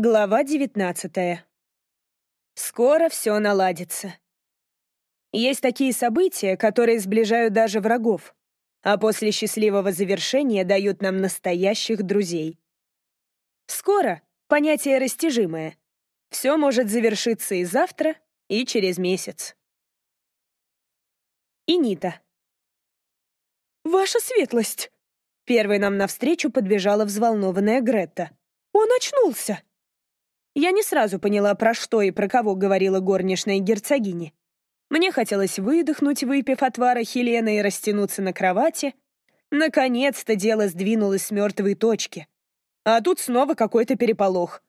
Глава девятнадцатая. Скоро все наладится. Есть такие события, которые сближают даже врагов, а после счастливого завершения дают нам настоящих друзей. Скоро — понятие растяжимое. Все может завершиться и завтра, и через месяц. И Нита. «Ваша светлость!» Первой нам навстречу подбежала взволнованная Гретта. «Он очнулся!» Я не сразу поняла, про что и про кого говорила горничная герцогиня. Мне хотелось выдохнуть, выпив отвара Хелены и растянуться на кровати. Наконец-то дело сдвинулось с мертвой точки. А тут снова какой-то переполох.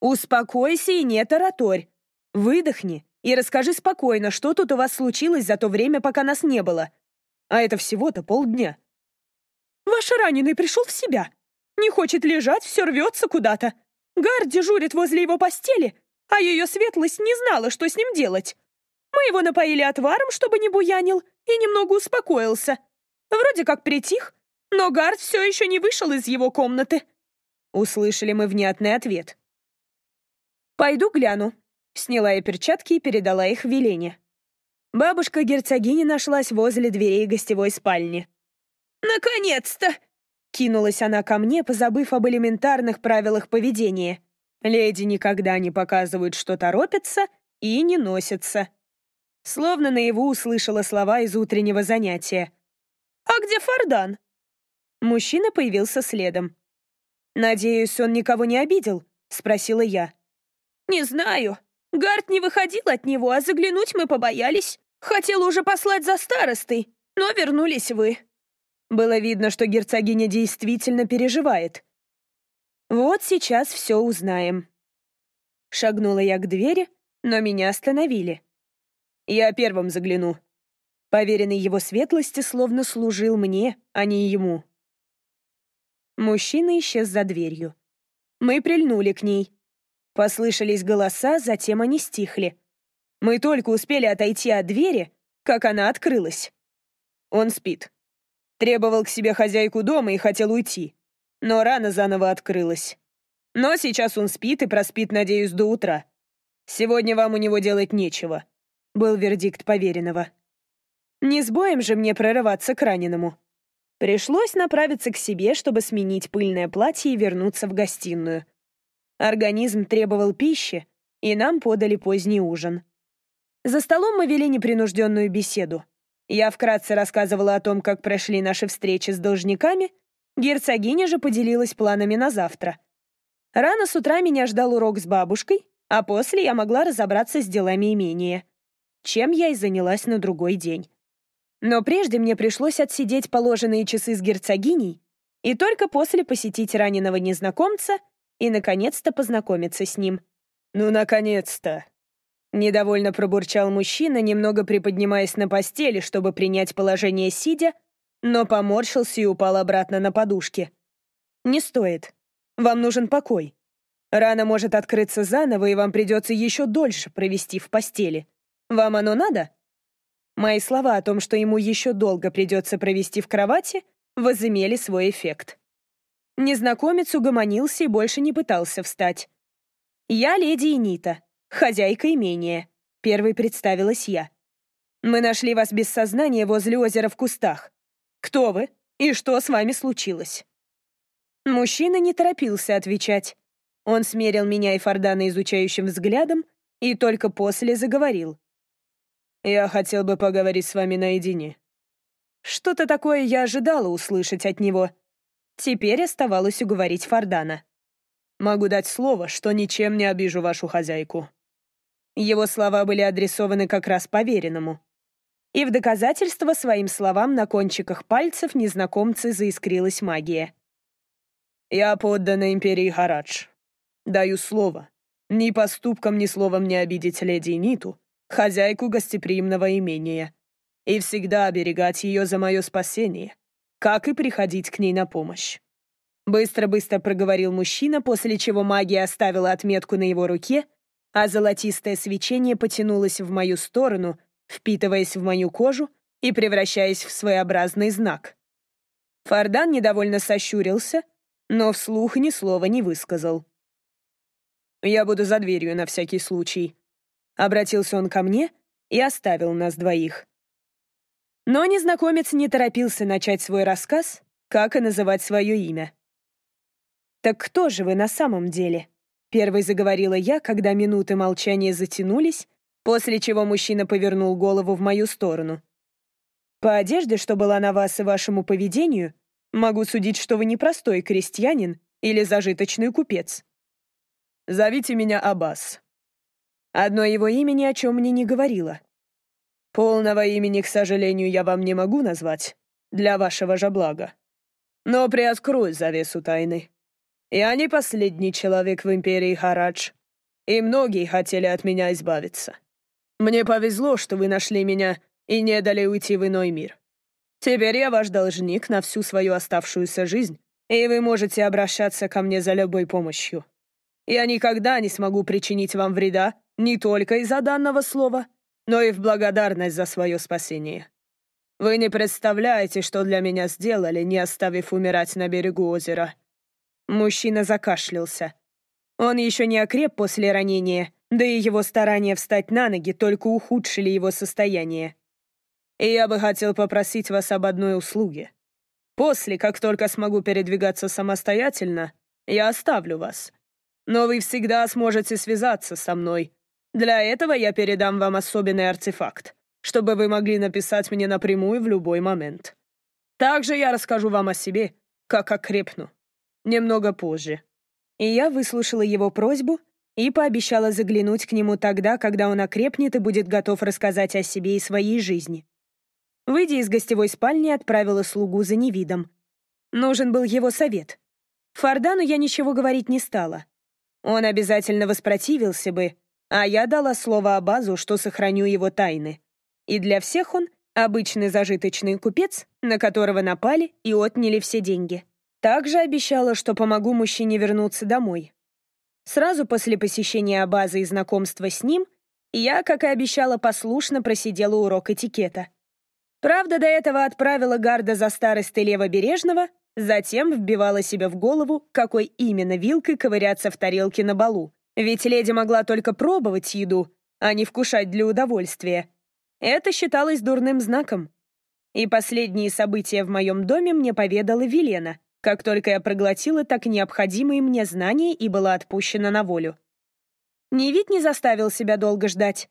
«Успокойся и не тараторь. Выдохни и расскажи спокойно, что тут у вас случилось за то время, пока нас не было. А это всего-то полдня». «Ваш раненый пришел в себя. Не хочет лежать, все рвется куда-то. Гар дежурит возле его постели, а ее светлость не знала, что с ним делать. Мы его напоили отваром, чтобы не буянил, и немного успокоился. Вроде как притих, но Гард все еще не вышел из его комнаты. Услышали мы внятный ответ. «Пойду гляну», — сняла я перчатки и передала их Велене. Бабушка герцогини нашлась возле дверей гостевой спальни. «Наконец-то!» Кинулась она ко мне, позабыв об элементарных правилах поведения. Леди никогда не показывают, что торопятся, и не носятся. Словно наяву услышала слова из утреннего занятия. «А где Фардан?» Мужчина появился следом. «Надеюсь, он никого не обидел?» — спросила я. «Не знаю. Гард не выходил от него, а заглянуть мы побоялись. Хотел уже послать за старостой, но вернулись вы». Было видно, что герцогиня действительно переживает. Вот сейчас все узнаем. Шагнула я к двери, но меня остановили. Я первым загляну. Поверенный его светлости словно служил мне, а не ему. Мужчина исчез за дверью. Мы прильнули к ней. Послышались голоса, затем они стихли. Мы только успели отойти от двери, как она открылась. Он спит. Требовал к себе хозяйку дома и хотел уйти. Но рана заново открылась. Но сейчас он спит и проспит, надеюсь, до утра. Сегодня вам у него делать нечего», — был вердикт поверенного. Не с боем же мне прорываться к раненому. Пришлось направиться к себе, чтобы сменить пыльное платье и вернуться в гостиную. Организм требовал пищи, и нам подали поздний ужин. За столом мы вели непринужденную беседу. Я вкратце рассказывала о том, как прошли наши встречи с должниками, герцогиня же поделилась планами на завтра. Рано с утра меня ждал урок с бабушкой, а после я могла разобраться с делами имения, чем я и занялась на другой день. Но прежде мне пришлось отсидеть положенные часы с герцогиней и только после посетить раненого незнакомца и, наконец-то, познакомиться с ним. «Ну, наконец-то!» Недовольно пробурчал мужчина, немного приподнимаясь на постели, чтобы принять положение сидя, но поморщился и упал обратно на подушки. «Не стоит. Вам нужен покой. Рана может открыться заново, и вам придется еще дольше провести в постели. Вам оно надо?» Мои слова о том, что ему еще долго придется провести в кровати, возымели свой эффект. Незнакомец угомонился и больше не пытался встать. «Я леди Энита», хозяйка имения», — первой представилась я. «Мы нашли вас без сознания возле озера в кустах. Кто вы и что с вами случилось?» Мужчина не торопился отвечать. Он смерил меня и Фордана изучающим взглядом и только после заговорил. «Я хотел бы поговорить с вами наедине». Что-то такое я ожидала услышать от него. Теперь оставалось уговорить Фордана. «Могу дать слово, что ничем не обижу вашу хозяйку». Его слова были адресованы как раз поверенному. И в доказательство своим словам на кончиках пальцев незнакомцы заискрилась магия. «Я поддана империи Харадж. Даю слово. Ни поступком, ни словом не обидеть леди Ниту, хозяйку гостеприимного имения, и всегда оберегать ее за мое спасение, как и приходить к ней на помощь». Быстро-быстро проговорил мужчина, после чего магия оставила отметку на его руке — а золотистое свечение потянулось в мою сторону, впитываясь в мою кожу и превращаясь в своеобразный знак. Фардан недовольно сощурился, но вслух ни слова не высказал. Я буду за дверью на всякий случай». Обратился он ко мне и оставил нас двоих. Но незнакомец не торопился начать свой рассказ, как и называть свое имя. «Так кто же вы на самом деле?» Первой заговорила я, когда минуты молчания затянулись, после чего мужчина повернул голову в мою сторону. «По одежде, что была на вас и вашему поведению, могу судить, что вы не простой крестьянин или зажиточный купец. Зовите меня Аббас». Одно его имя ни о чем мне не говорило. Полного имени, к сожалению, я вам не могу назвать, для вашего же блага. Но приоткрою завесу тайны. Я не последний человек в империи Харадж, и многие хотели от меня избавиться. Мне повезло, что вы нашли меня и не дали уйти в иной мир. Теперь я ваш должник на всю свою оставшуюся жизнь, и вы можете обращаться ко мне за любой помощью. Я никогда не смогу причинить вам вреда не только из-за данного слова, но и в благодарность за свое спасение. Вы не представляете, что для меня сделали, не оставив умирать на берегу озера. Мужчина закашлялся. Он еще не окреп после ранения, да и его старания встать на ноги только ухудшили его состояние. Я бы хотел попросить вас об одной услуге. После, как только смогу передвигаться самостоятельно, я оставлю вас. Но вы всегда сможете связаться со мной. Для этого я передам вам особенный артефакт, чтобы вы могли написать мне напрямую в любой момент. Также я расскажу вам о себе, как окрепну немного позже. И я выслушала его просьбу и пообещала заглянуть к нему тогда, когда он окрепнет и будет готов рассказать о себе и своей жизни. Выйдя из гостевой спальни, отправила слугу за невидом. Нужен был его совет. Фардану я ничего говорить не стала. Он обязательно воспротивился бы, а я дала слово Абазу, что сохраню его тайны. И для всех он — обычный зажиточный купец, на которого напали и отняли все деньги. Также обещала, что помогу мужчине вернуться домой. Сразу после посещения базы и знакомства с ним, я, как и обещала, послушно просидела урок этикета. Правда, до этого отправила гарда за старостой левобережного, затем вбивала себе в голову, какой именно вилкой ковыряться в тарелке на балу. Ведь леди могла только пробовать еду, а не вкушать для удовольствия. Это считалось дурным знаком. И последние события в моем доме мне поведала Велена — как только я проглотила так необходимые мне знания и была отпущена на волю. Невид не заставил себя долго ждать.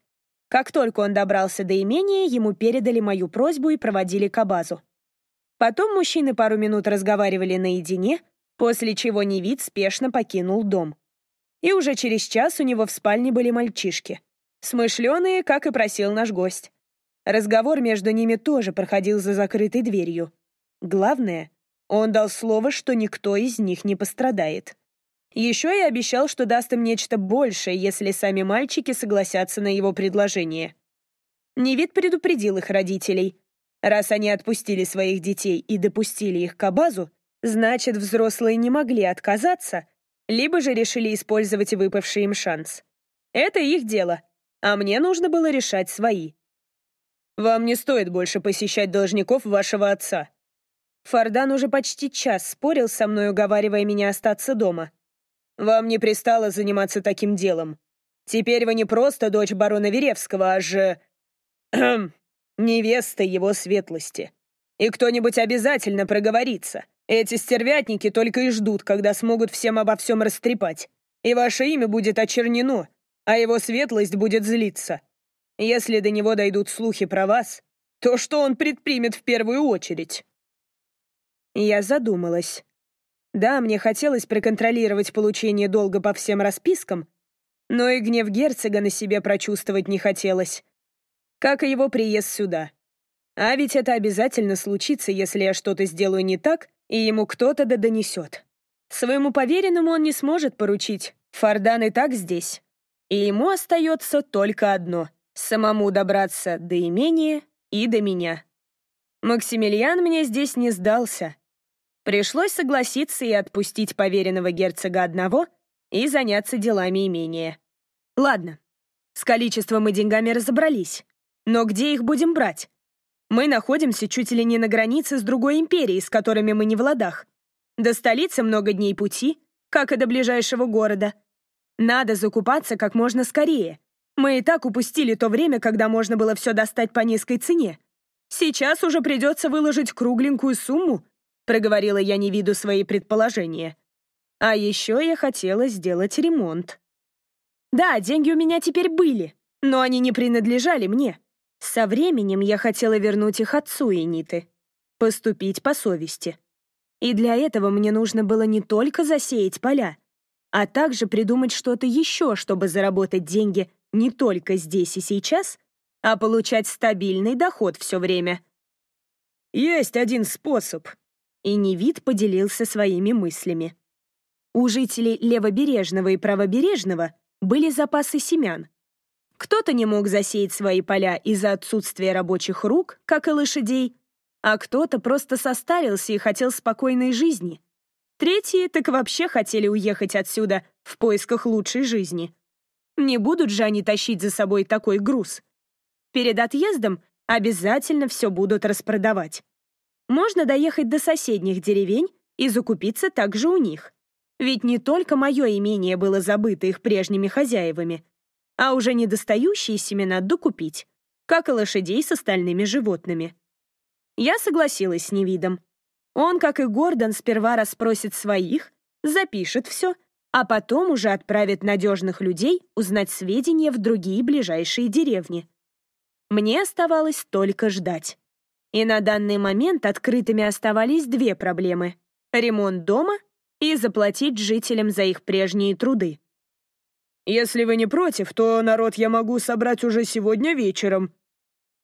Как только он добрался до имения, ему передали мою просьбу и проводили к абазу. Потом мужчины пару минут разговаривали наедине, после чего Невид спешно покинул дом. И уже через час у него в спальне были мальчишки. Смышленые, как и просил наш гость. Разговор между ними тоже проходил за закрытой дверью. Главное, он дал слово, что никто из них не пострадает. Еще и обещал, что даст им нечто большее, если сами мальчики согласятся на его предложение. Невид предупредил их родителей. Раз они отпустили своих детей и допустили их к абазу, значит, взрослые не могли отказаться, либо же решили использовать выпавший им шанс. Это их дело, а мне нужно было решать свои. «Вам не стоит больше посещать должников вашего отца», Фардан уже почти час спорил со мной, уговаривая меня остаться дома. «Вам не пристало заниматься таким делом. Теперь вы не просто дочь барона Веревского, а же... невеста его светлости. И кто-нибудь обязательно проговорится. Эти стервятники только и ждут, когда смогут всем обо всем растрепать. И ваше имя будет очернено, а его светлость будет злиться. Если до него дойдут слухи про вас, то что он предпримет в первую очередь?» Я задумалась. Да, мне хотелось проконтролировать получение долга по всем распискам, но и гнев герцога на себе прочувствовать не хотелось. Как и его приезд сюда. А ведь это обязательно случится, если я что-то сделаю не так, и ему кто-то да донесет. Своему поверенному он не сможет поручить. Фардан и так здесь. И ему остается только одно — самому добраться до имения и до меня. Максимилиан мне здесь не сдался. Пришлось согласиться и отпустить поверенного герцога одного и заняться делами имения. Ладно, с количеством и деньгами разобрались. Но где их будем брать? Мы находимся чуть ли не на границе с другой империей, с которыми мы не в ладах. До столицы много дней пути, как и до ближайшего города. Надо закупаться как можно скорее. Мы и так упустили то время, когда можно было все достать по низкой цене. Сейчас уже придется выложить кругленькую сумму, проговорила я не виду свои предположения. А еще я хотела сделать ремонт. Да, деньги у меня теперь были, но они не принадлежали мне. Со временем я хотела вернуть их отцу и Ниты. Поступить по совести. И для этого мне нужно было не только засеять поля, а также придумать что-то еще, чтобы заработать деньги не только здесь и сейчас, а получать стабильный доход все время. Есть один способ. И Невид поделился своими мыслями. У жителей левобережного и правобережного были запасы семян. Кто-то не мог засеять свои поля из-за отсутствия рабочих рук, как и лошадей, а кто-то просто состарился и хотел спокойной жизни. Третьи так вообще хотели уехать отсюда в поисках лучшей жизни. Не будут же они тащить за собой такой груз. Перед отъездом обязательно все будут распродавать. Можно доехать до соседних деревень и закупиться также у них. Ведь не только мое имение было забыто их прежними хозяевами, а уже недостающие семена докупить, как и лошадей с остальными животными. Я согласилась с Невидом. Он, как и Гордон, сперва расспросит своих, запишет все, а потом уже отправит надежных людей узнать сведения в другие ближайшие деревни. Мне оставалось только ждать. И на данный момент открытыми оставались две проблемы — ремонт дома и заплатить жителям за их прежние труды. «Если вы не против, то народ я могу собрать уже сегодня вечером.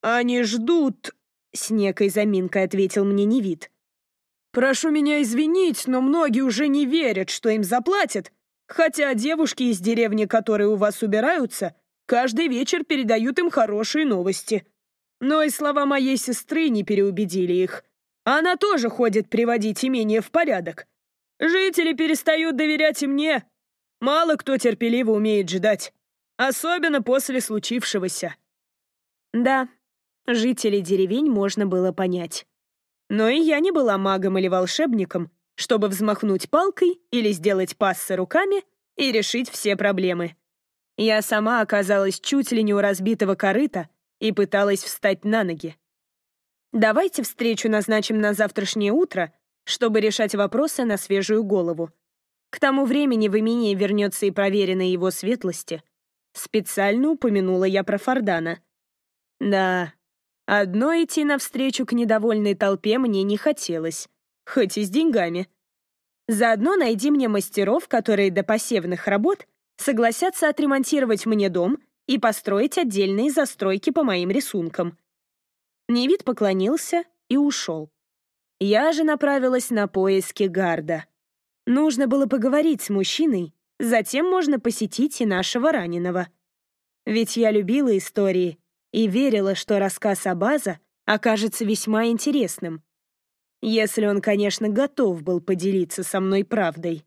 Они ждут...» — с некой заминкой ответил мне Невид. «Прошу меня извинить, но многие уже не верят, что им заплатят, хотя девушки из деревни, которые у вас убираются, каждый вечер передают им хорошие новости. Но и слова моей сестры не переубедили их. Она тоже ходит приводить имение в порядок. Жители перестают доверять и мне. Мало кто терпеливо умеет ждать, особенно после случившегося». Да, Жителей деревень можно было понять. Но и я не была магом или волшебником, чтобы взмахнуть палкой или сделать пассы руками и решить все проблемы. Я сама оказалась чуть ли не у разбитого корыта и пыталась встать на ноги. Давайте встречу назначим на завтрашнее утро, чтобы решать вопросы на свежую голову. К тому времени в имении вернется и проверенная его светлости. Специально упомянула я про Фордана. Да, Одно идти навстречу к недовольной толпе мне не хотелось, хоть и с деньгами. Заодно найди мне мастеров, которые до посевных работ согласятся отремонтировать мне дом и построить отдельные застройки по моим рисункам. Невид поклонился и ушел. Я же направилась на поиски гарда. Нужно было поговорить с мужчиной, затем можно посетить и нашего раненого. Ведь я любила истории, и верила, что рассказ Абаза окажется весьма интересным. Если он, конечно, готов был поделиться со мной правдой.